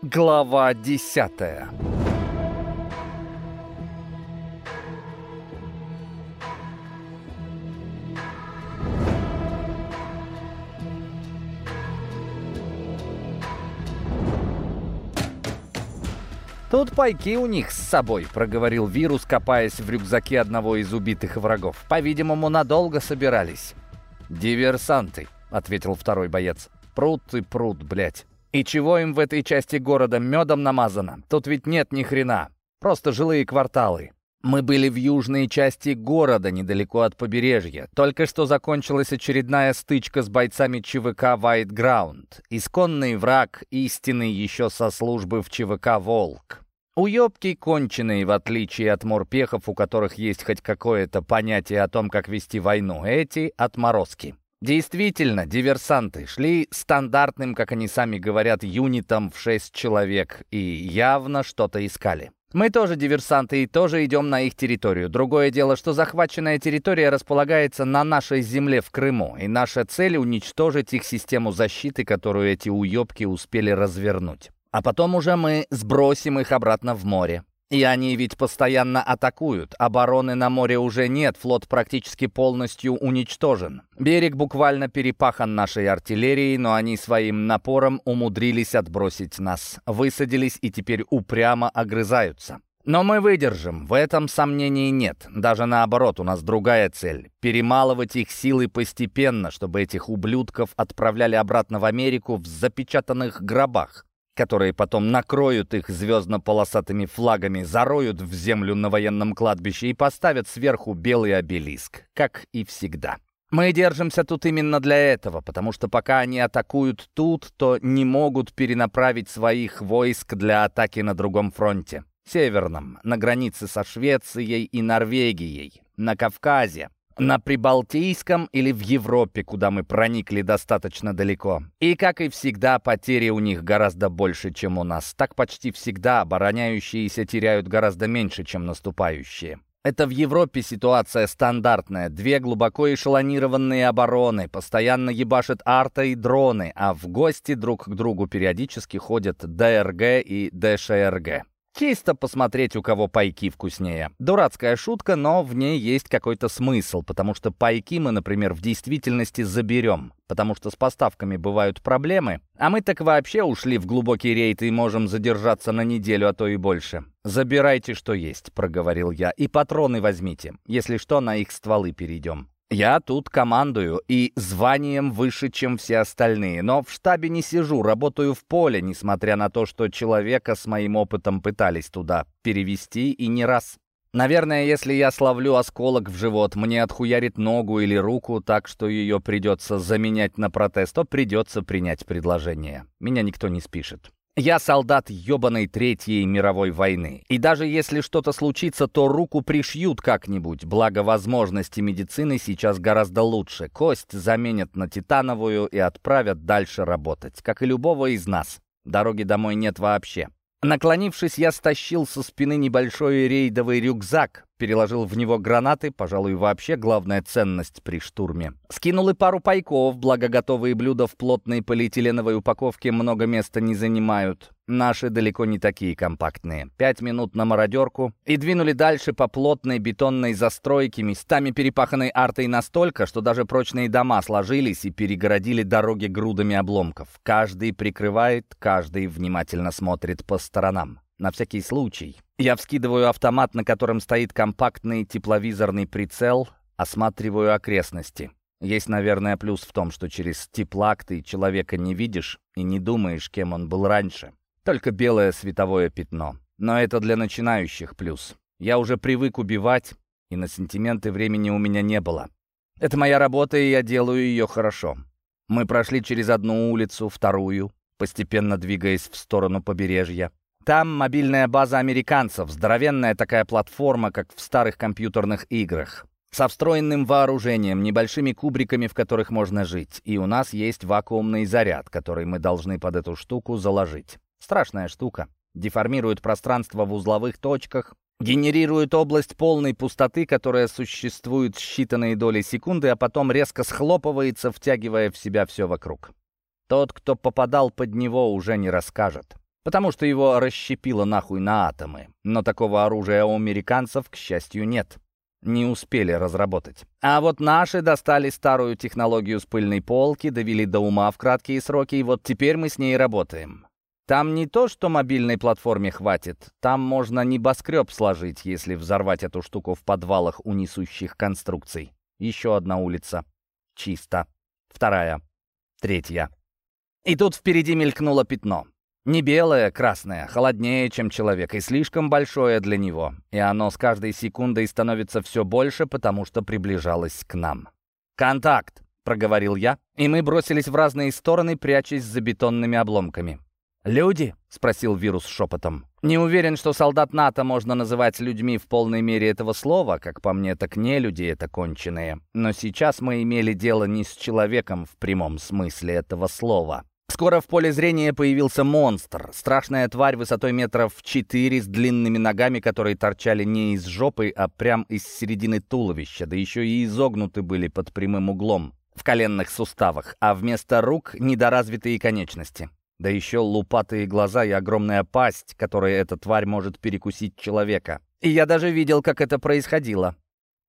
Глава десятая «Тут пайки у них с собой», — проговорил вирус, копаясь в рюкзаке одного из убитых врагов. «По-видимому, надолго собирались». «Диверсанты», — ответил второй боец. «Пруд и пруд, блядь. И чего им в этой части города медом намазано? Тут ведь нет ни хрена. Просто жилые кварталы». Мы были в южной части города, недалеко от побережья. Только что закончилась очередная стычка с бойцами ЧВК Ground. Исконный враг, истинный еще со службы в ЧВК «Волк». Уебки конченые, в отличие от морпехов, у которых есть хоть какое-то понятие о том, как вести войну. Эти — отморозки. Действительно, диверсанты шли стандартным, как они сами говорят, юнитом в шесть человек и явно что-то искали. Мы тоже диверсанты и тоже идем на их территорию. Другое дело, что захваченная территория располагается на нашей земле в Крыму, и наша цель — уничтожить их систему защиты, которую эти уебки успели развернуть. А потом уже мы сбросим их обратно в море. И они ведь постоянно атакуют. Обороны на море уже нет, флот практически полностью уничтожен. Берег буквально перепахан нашей артиллерией, но они своим напором умудрились отбросить нас. Высадились и теперь упрямо огрызаются. Но мы выдержим, в этом сомнений нет. Даже наоборот, у нас другая цель — перемалывать их силы постепенно, чтобы этих ублюдков отправляли обратно в Америку в запечатанных гробах которые потом накроют их звездно-полосатыми флагами, зароют в землю на военном кладбище и поставят сверху белый обелиск, как и всегда. Мы держимся тут именно для этого, потому что пока они атакуют тут, то не могут перенаправить своих войск для атаки на другом фронте. Северном, на границе со Швецией и Норвегией, на Кавказе, на Прибалтийском или в Европе, куда мы проникли достаточно далеко. И, как и всегда, потери у них гораздо больше, чем у нас. Так почти всегда обороняющиеся теряют гораздо меньше, чем наступающие. Это в Европе ситуация стандартная. Две глубоко эшелонированные обороны, постоянно ебашат арта и дроны, а в гости друг к другу периодически ходят ДРГ и ДШРГ. Чисто посмотреть, у кого пайки вкуснее. Дурацкая шутка, но в ней есть какой-то смысл, потому что пайки мы, например, в действительности заберем, потому что с поставками бывают проблемы, а мы так вообще ушли в глубокий рейд и можем задержаться на неделю, а то и больше. «Забирайте, что есть», — проговорил я, — «и патроны возьмите. Если что, на их стволы перейдем». Я тут командую и званием выше, чем все остальные, но в штабе не сижу, работаю в поле, несмотря на то, что человека с моим опытом пытались туда перевести и не раз. Наверное, если я словлю осколок в живот, мне отхуярит ногу или руку так, что ее придется заменять на протез, то придется принять предложение. Меня никто не спишет. Я солдат ебаной Третьей мировой войны. И даже если что-то случится, то руку пришьют как-нибудь. Благо, возможности медицины сейчас гораздо лучше. Кость заменят на титановую и отправят дальше работать. Как и любого из нас. Дороги домой нет вообще. Наклонившись, я стащил со спины небольшой рейдовый рюкзак, переложил в него гранаты, пожалуй, вообще главная ценность при штурме. Скинул и пару пайков, благо готовые блюда в плотной полиэтиленовой упаковке много места не занимают. Наши далеко не такие компактные. Пять минут на мародерку и двинули дальше по плотной бетонной застройке, местами перепаханной артой настолько, что даже прочные дома сложились и перегородили дороги грудами обломков. Каждый прикрывает, каждый внимательно смотрит по сторонам. На всякий случай. Я вскидываю автомат, на котором стоит компактный тепловизорный прицел, осматриваю окрестности. Есть, наверное, плюс в том, что через теплак ты человека не видишь и не думаешь, кем он был раньше. Только белое световое пятно. Но это для начинающих плюс. Я уже привык убивать, и на сантименты времени у меня не было. Это моя работа, и я делаю ее хорошо. Мы прошли через одну улицу, вторую, постепенно двигаясь в сторону побережья. Там мобильная база американцев, здоровенная такая платформа, как в старых компьютерных играх. Со встроенным вооружением, небольшими кубриками, в которых можно жить. И у нас есть вакуумный заряд, который мы должны под эту штуку заложить. Страшная штука. Деформирует пространство в узловых точках, генерирует область полной пустоты, которая существует считанные доли секунды, а потом резко схлопывается, втягивая в себя все вокруг. Тот, кто попадал под него, уже не расскажет. Потому что его расщепило нахуй на атомы. Но такого оружия у американцев, к счастью, нет. Не успели разработать. А вот наши достали старую технологию с пыльной полки, довели до ума в краткие сроки, и вот теперь мы с ней работаем. Там не то, что мобильной платформе хватит, там можно небоскреб сложить, если взорвать эту штуку в подвалах у несущих конструкций. Еще одна улица. Чисто. Вторая. Третья. И тут впереди мелькнуло пятно. Не белое, красное, холоднее, чем человек, и слишком большое для него. И оно с каждой секундой становится все больше, потому что приближалось к нам. «Контакт!» — проговорил я, и мы бросились в разные стороны, прячась за бетонными обломками. «Люди?» — спросил вирус шепотом. «Не уверен, что солдат НАТО можно называть людьми в полной мере этого слова. Как по мне, так не люди это конченые. Но сейчас мы имели дело не с человеком в прямом смысле этого слова. Скоро в поле зрения появился монстр. Страшная тварь высотой метров четыре с длинными ногами, которые торчали не из жопы, а прям из середины туловища, да еще и изогнуты были под прямым углом в коленных суставах, а вместо рук недоразвитые конечности. Да еще лупатые глаза и огромная пасть, которой эта тварь может перекусить человека. И я даже видел, как это происходило.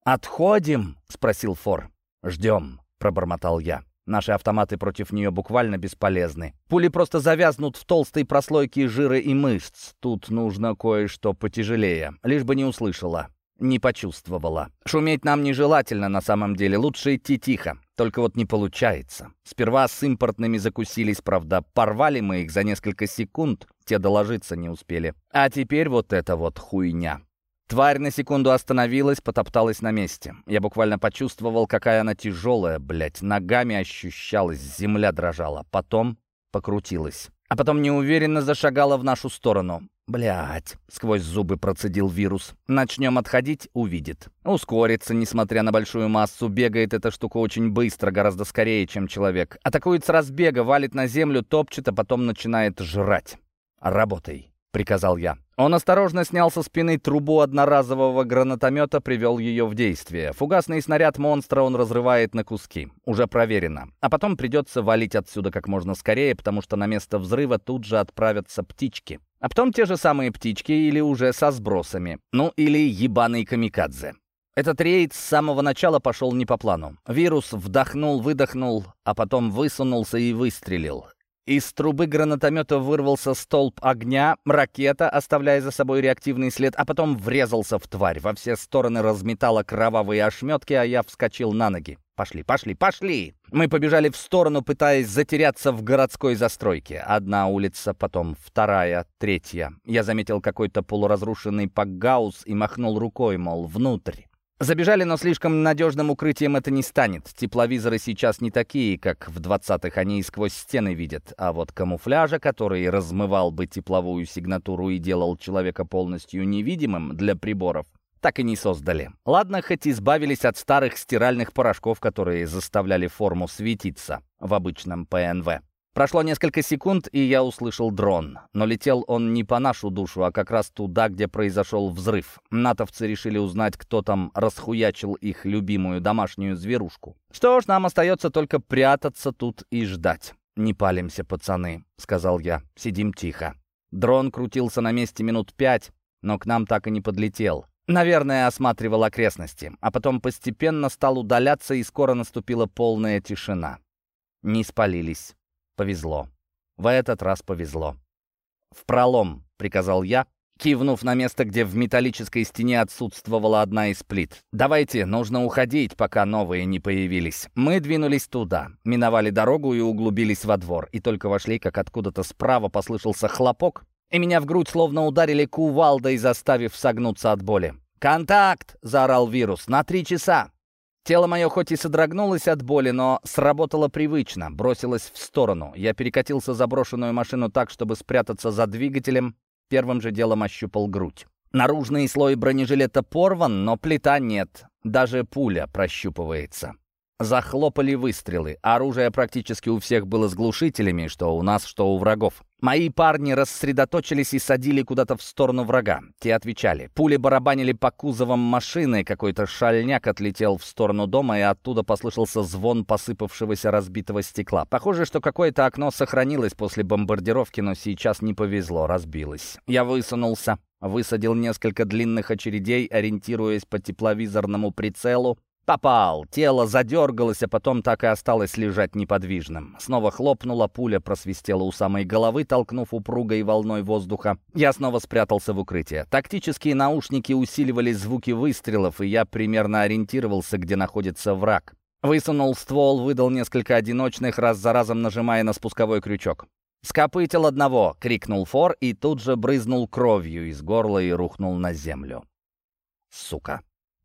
«Отходим?» — спросил Фор. «Ждем», — пробормотал я. Наши автоматы против нее буквально бесполезны. Пули просто завязнут в толстой прослойке жира и мышц. Тут нужно кое-что потяжелее. Лишь бы не услышала, не почувствовала. Шуметь нам нежелательно на самом деле. Лучше идти тихо. Только вот не получается. Сперва с импортными закусились, правда. Порвали мы их за несколько секунд. Те доложиться не успели. А теперь вот это вот хуйня. Тварь на секунду остановилась, потопталась на месте. Я буквально почувствовал, какая она тяжелая, блядь. Ногами ощущалась, земля дрожала. Потом покрутилась. А потом неуверенно зашагала в нашу сторону. Блять, сквозь зубы процедил вирус. Начнем отходить, увидит. Ускорится, несмотря на большую массу. Бегает эта штука очень быстро, гораздо скорее, чем человек. Атакует с разбега, валит на землю, топчет, а потом начинает жрать. Работай. — приказал я. Он осторожно снял со спины трубу одноразового гранатомета, привел ее в действие. Фугасный снаряд монстра он разрывает на куски. Уже проверено. А потом придется валить отсюда как можно скорее, потому что на место взрыва тут же отправятся птички. А потом те же самые птички или уже со сбросами. Ну, или ебаный камикадзе. Этот рейд с самого начала пошел не по плану. Вирус вдохнул-выдохнул, а потом высунулся и выстрелил. Из трубы гранатомета вырвался столб огня, ракета, оставляя за собой реактивный след, а потом врезался в тварь. Во все стороны разметала кровавые ошметки, а я вскочил на ноги. «Пошли, пошли, пошли!» Мы побежали в сторону, пытаясь затеряться в городской застройке. Одна улица, потом вторая, третья. Я заметил какой-то полуразрушенный пакгаус и махнул рукой, мол, внутрь. Забежали, но слишком надежным укрытием это не станет. Тепловизоры сейчас не такие, как в 20-х, они и сквозь стены видят. А вот камуфляжа, который размывал бы тепловую сигнатуру и делал человека полностью невидимым для приборов, так и не создали. Ладно, хоть избавились от старых стиральных порошков, которые заставляли форму светиться в обычном ПНВ. Прошло несколько секунд, и я услышал дрон. Но летел он не по нашу душу, а как раз туда, где произошел взрыв. Натовцы решили узнать, кто там расхуячил их любимую домашнюю зверушку. Что ж, нам остается только прятаться тут и ждать. «Не палимся, пацаны», — сказал я. «Сидим тихо». Дрон крутился на месте минут пять, но к нам так и не подлетел. Наверное, осматривал окрестности, а потом постепенно стал удаляться, и скоро наступила полная тишина. Не спалились. Повезло. В этот раз повезло. «В пролом», — приказал я, кивнув на место, где в металлической стене отсутствовала одна из плит. «Давайте, нужно уходить, пока новые не появились». Мы двинулись туда, миновали дорогу и углубились во двор. И только вошли, как откуда-то справа послышался хлопок, и меня в грудь словно ударили кувалдой, заставив согнуться от боли. «Контакт!» — заорал вирус. «На три часа!» Тело мое хоть и содрогнулось от боли, но сработало привычно, бросилось в сторону. Я перекатился заброшенную машину так, чтобы спрятаться за двигателем, первым же делом ощупал грудь. Наружный слой бронежилета порван, но плита нет, даже пуля прощупывается. Захлопали выстрелы. Оружие практически у всех было с глушителями, что у нас, что у врагов. Мои парни рассредоточились и садили куда-то в сторону врага. Те отвечали. Пули барабанили по кузовам машины, какой-то шальняк отлетел в сторону дома, и оттуда послышался звон посыпавшегося разбитого стекла. Похоже, что какое-то окно сохранилось после бомбардировки, но сейчас не повезло, разбилось. Я высунулся, высадил несколько длинных очередей, ориентируясь по тепловизорному прицелу, Попал. Тело задергалось, а потом так и осталось лежать неподвижным. Снова хлопнула, пуля просвистела у самой головы, толкнув упругой волной воздуха. Я снова спрятался в укрытие. Тактические наушники усиливали звуки выстрелов, и я примерно ориентировался, где находится враг. Высунул ствол, выдал несколько одиночных, раз за разом нажимая на спусковой крючок. «Скопытил одного!» — крикнул Фор и тут же брызнул кровью из горла и рухнул на землю. «Сука!»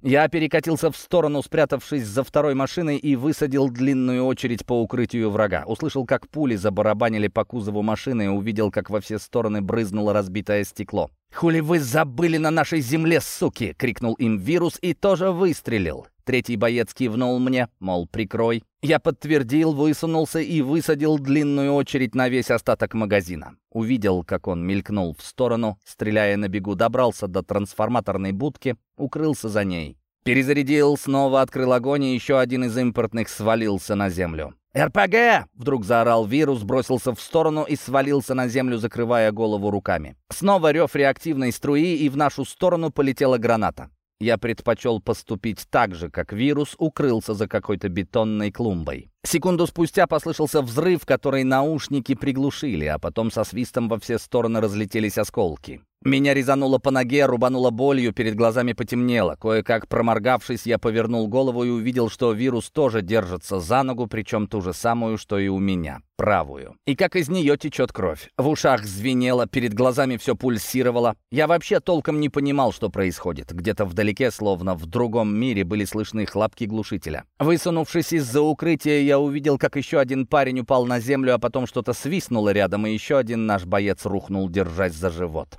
Я перекатился в сторону, спрятавшись за второй машиной, и высадил длинную очередь по укрытию врага. Услышал, как пули забарабанили по кузову машины и увидел, как во все стороны брызнуло разбитое стекло. «Хули вы забыли на нашей земле, суки!» — крикнул им вирус и тоже выстрелил. Третий боец кивнул мне, мол, прикрой. Я подтвердил, высунулся и высадил длинную очередь на весь остаток магазина. Увидел, как он мелькнул в сторону, стреляя на бегу, добрался до трансформаторной будки, укрылся за ней. Перезарядил, снова открыл огонь, и еще один из импортных свалился на землю. «РПГ!» — вдруг заорал вирус, бросился в сторону и свалился на землю, закрывая голову руками. Снова рев реактивной струи, и в нашу сторону полетела граната. Я предпочел поступить так же, как вирус укрылся за какой-то бетонной клумбой. Секунду спустя послышался взрыв, который наушники приглушили, а потом со свистом во все стороны разлетелись осколки. Меня резануло по ноге, рубануло болью, перед глазами потемнело. Кое-как проморгавшись, я повернул голову и увидел, что вирус тоже держится за ногу, причем ту же самую, что и у меня, правую. И как из нее течет кровь. В ушах звенело, перед глазами все пульсировало. Я вообще толком не понимал, что происходит. Где-то вдалеке, словно в другом мире, были слышны хлопки глушителя. Высунувшись из-за укрытия, я увидел, как еще один парень упал на землю, а потом что-то свистнуло рядом, и еще один наш боец рухнул, держась за живот.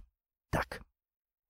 Так,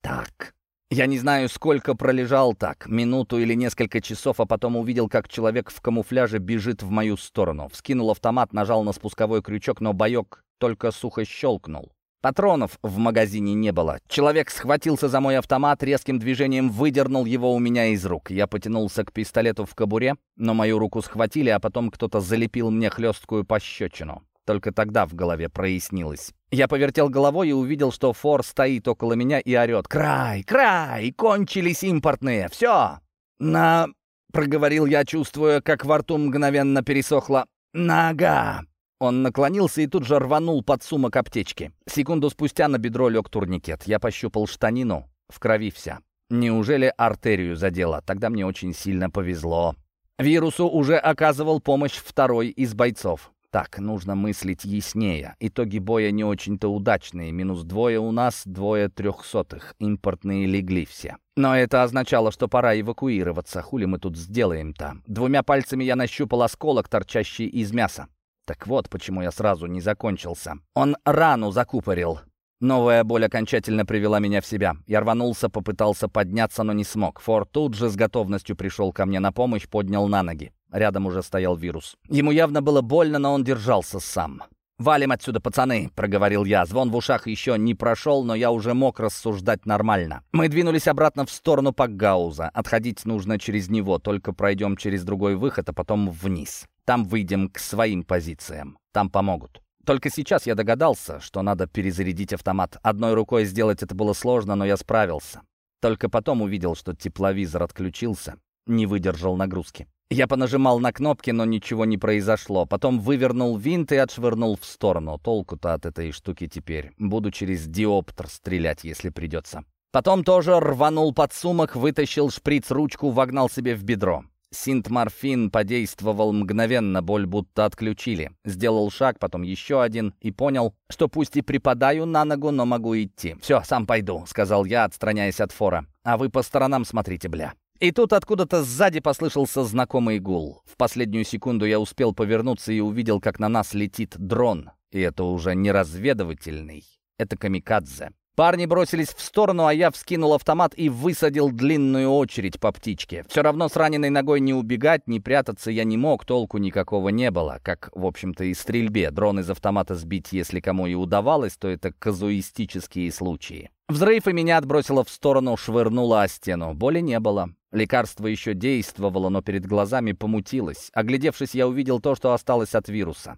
так. Я не знаю, сколько пролежал так, минуту или несколько часов, а потом увидел, как человек в камуфляже бежит в мою сторону. Вскинул автомат, нажал на спусковой крючок, но боек только сухо щелкнул. Патронов в магазине не было. Человек схватился за мой автомат, резким движением выдернул его у меня из рук. Я потянулся к пистолету в кобуре, но мою руку схватили, а потом кто-то залепил мне хлесткую пощечину. Только тогда в голове прояснилось. Я повертел головой и увидел, что Фор стоит около меня и орет. «Край! Край! Кончились импортные! Все!» «На...» — проговорил я, чувствуя, как во рту мгновенно пересохла. «Нога!» Он наклонился и тут же рванул под сумок аптечки. Секунду спустя на бедро лег турникет. Я пощупал штанину. В крови вся. Неужели артерию задело? Тогда мне очень сильно повезло. Вирусу уже оказывал помощь второй из бойцов. Так, нужно мыслить яснее. Итоги боя не очень-то удачные. Минус двое у нас, двое трехсотых. Импортные легли все. Но это означало, что пора эвакуироваться. Хули мы тут сделаем-то? Двумя пальцами я нащупал осколок, торчащий из мяса. Так вот, почему я сразу не закончился. Он рану закупорил. Новая боль окончательно привела меня в себя. Я рванулся, попытался подняться, но не смог. Фор тут же с готовностью пришел ко мне на помощь, поднял на ноги. Рядом уже стоял вирус. Ему явно было больно, но он держался сам. «Валим отсюда, пацаны!» — проговорил я. Звон в ушах еще не прошел, но я уже мог рассуждать нормально. Мы двинулись обратно в сторону Пакгауза. Отходить нужно через него, только пройдем через другой выход, а потом вниз. Там выйдем к своим позициям. Там помогут. Только сейчас я догадался, что надо перезарядить автомат. Одной рукой сделать это было сложно, но я справился. Только потом увидел, что тепловизор отключился, не выдержал нагрузки. Я понажимал на кнопки, но ничего не произошло. Потом вывернул винт и отшвырнул в сторону. Толку-то от этой штуки теперь. Буду через диоптер стрелять, если придется. Потом тоже рванул под сумок, вытащил шприц-ручку, вогнал себе в бедро. Синтморфин подействовал мгновенно, боль будто отключили. Сделал шаг, потом еще один, и понял, что пусть и припадаю на ногу, но могу идти. «Все, сам пойду», — сказал я, отстраняясь от фора. «А вы по сторонам смотрите, бля». И тут откуда-то сзади послышался знакомый гул. В последнюю секунду я успел повернуться и увидел, как на нас летит дрон. И это уже не разведывательный, это камикадзе. Парни бросились в сторону, а я вскинул автомат и высадил длинную очередь по птичке. Все равно с раненой ногой не убегать, не прятаться я не мог, толку никакого не было. Как, в общем-то, и стрельбе. Дрон из автомата сбить, если кому и удавалось, то это казуистические случаи. Взрыв и меня отбросило в сторону, швырнуло о стену. Боли не было. Лекарство еще действовало, но перед глазами помутилось. Оглядевшись, я увидел то, что осталось от вируса.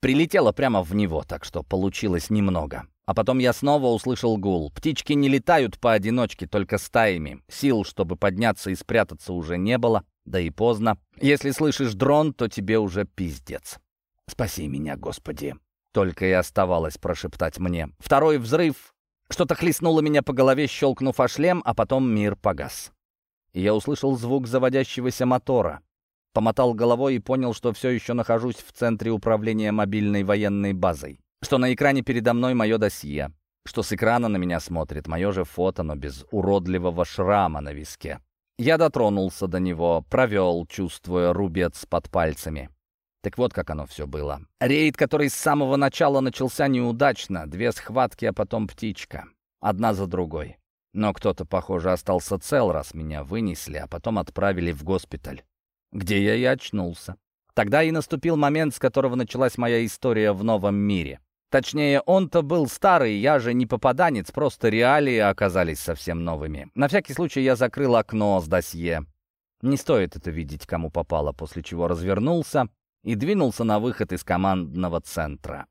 Прилетело прямо в него, так что получилось немного. А потом я снова услышал гул. Птички не летают поодиночке, только стаями. Сил, чтобы подняться и спрятаться, уже не было, да и поздно. Если слышишь дрон, то тебе уже пиздец. «Спаси меня, Господи!» Только и оставалось прошептать мне. Второй взрыв. Что-то хлестнуло меня по голове, щелкнув о шлем, а потом мир погас. И я услышал звук заводящегося мотора. Помотал головой и понял, что все еще нахожусь в центре управления мобильной военной базой что на экране передо мной мое досье, что с экрана на меня смотрит мое же фото, но без уродливого шрама на виске. Я дотронулся до него, провел, чувствуя рубец под пальцами. Так вот, как оно все было. Рейд, который с самого начала начался неудачно, две схватки, а потом птичка. Одна за другой. Но кто-то, похоже, остался цел, раз меня вынесли, а потом отправили в госпиталь, где я и очнулся. Тогда и наступил момент, с которого началась моя история в новом мире. Точнее, он-то был старый, я же не попаданец, просто реалии оказались совсем новыми. На всякий случай я закрыл окно с досье. Не стоит это видеть, кому попало, после чего развернулся и двинулся на выход из командного центра.